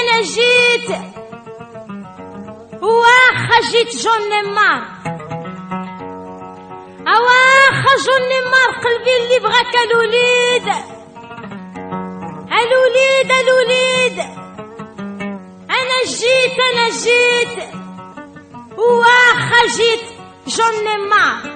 أنا جيت واخا جيت j'en ai marre واخا j'en ai marre قلبي اللي بغاك الوليد الوليد الوليد أنا جيت أنا جيت. واخا جيت j'en ai marre